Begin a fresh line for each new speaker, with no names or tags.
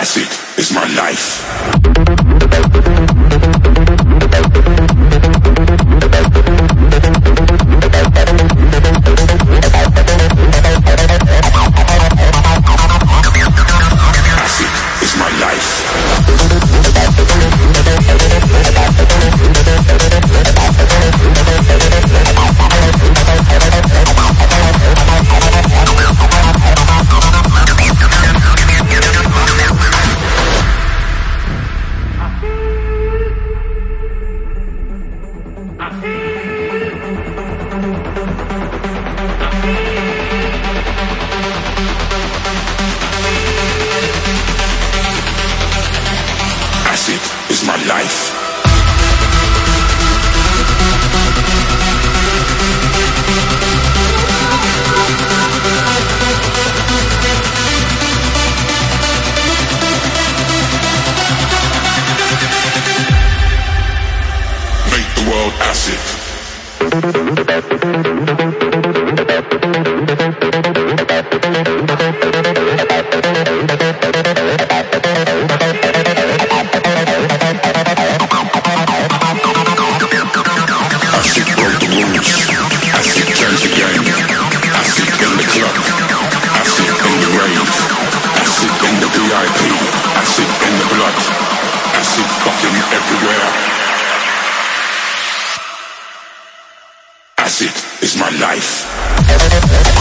Acid is my life. Is my life. Make the world acid. them everywhere. Acid is my life.